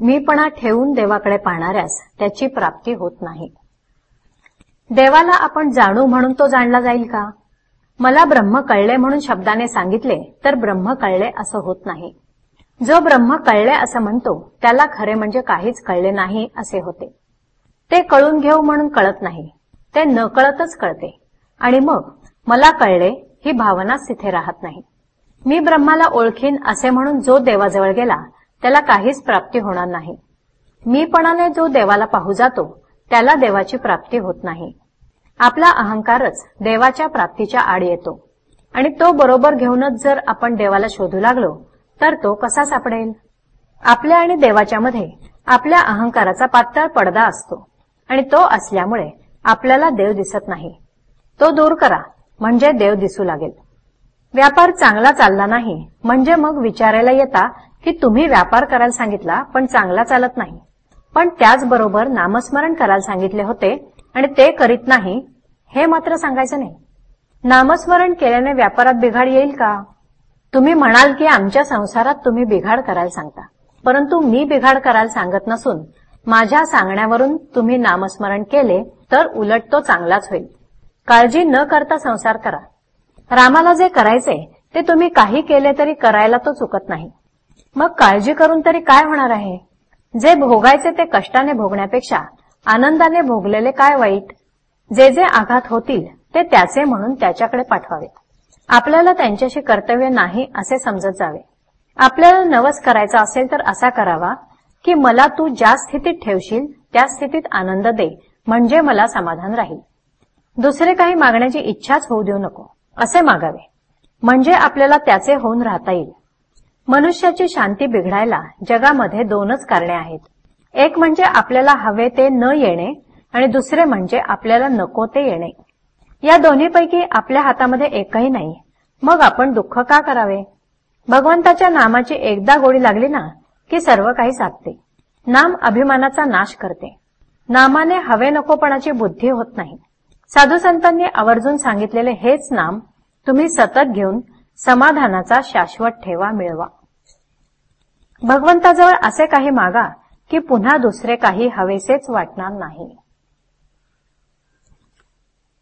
मीपणा ठेवून देवाकडे पाहणाऱ्यास त्याची प्राप्ती होत नाही. देवाला आपण जाणू म्हणून तो जाणला जाईल का? मला ब्रह्म कळले म्हणून शब्दाने सांगितले तर ब्रह्म कळले असं होत नाही. जो ब्रह्म कळले असं म्हणतो त्याला खरे म्हणजे काहीच कळले नाही असे होते. ते कळून घेऊ म्हणून कळत नाही. ते न कळतच कळते. आणि मग मला कळले ही भावनाच तिथे राहत नाही. मी ब्रह्माला ओळखीन असे म्हणून जो देवाजवळ गेला त्याला काहीच प्राप्ती होणार नाही. मीपणाने जो देवाला पाहू जातो त्याला देवाची प्राप्ती होत नाही. आपला अहंकारच देवाच्या प्राप्तीच्या आड येतो. आणि तो बरोबर घेऊनच जर आपण देवाला शोधू लागलो तर तो कसा सापडेल? आपल्या आणि देवाच्या मध्ये आपल्या अहंकाराचा पातळ पडदा असतो. आणि तो असल्यामुळे आपल्याला देव दिसत नाही. तो दूर करा म्हणजे देव दिसू लागेल. व्यापार चांगला चालला नाही. म्हणजे मग विचारायला येता की तुम्ही व्यापार करायला सांगितला पण चांगला चालत नाही. पण त्याचबरोबर नामस्मरण करायला सांगितले होते आणि ते करीत नाही हे मात्र सांगायचं नाही. नामस्मरण केल्याने व्यापारात बिघाड येईल का? तुम्ही म्हणाल की आमच्या संसारात तुम्ही बिघाड करायला सांगता. परंतु मी बिघाड करायला सांगत नसून माझ्या सांगण्यावरून तुम्ही नामस्मरण केले तर उलट तो चांगलाच होईल. काळजी न करता संसार करा. रामाला जे करायचे ते तुम्ही काही केले तरी करायला तो चुकत नाही. मग काळजी करून तरी काय होणार आहे? जे भोगायचे ते कष्टाने भोगण्यापेक्षा आनंदाने भोगलेले काय वाईट? जे जे आघात होतील ते त्याचे म्हणून त्याच्याकडे पाठवावे. आपल्याला त्यांच्याशी कर्तव्य नाही असे समजत जावे. आपल्याला नवस करायचा असेल तर असा करावा की मला तू ज्या स्थितीत ठेवशील त्या स्थितीत आनंद दे म्हणजे मला समाधान राहील. दुसरे काही मागण्याची इच्छाच होऊ देऊ नको. असे मागावे. म्हणजे आपल्याला त्याचे होऊन राहता येईल. मनुष्याची शांती बिघडायला जगामध्ये दोनच कारणे आहेत. एक म्हणजे आपल्याला हवे ते न येणे आणि दुसरे म्हणजे आपल्याला नको ते येणे. या दोन्हीपैकी आपल्या हातामध्ये एकही नाही. मग आपण दुःख का करावे? भगवंताच्या नामाची एकदा गोडी लागली ना की सर्व काही साधते. नाम अभिमानाचा नाश करते. नामाने हवे नकोपणाची बुद्धी होत नाही. साधू संतांनी आवर्जून सांगितलेले हेच नाम तुम्ही सतत घेऊन समाधानाचा शाश्वत ठेवा मिळवा. भगवंताजवळ असे काही मागा की पुन्हा दुसरे काही हवेसेच वाटणार नाही.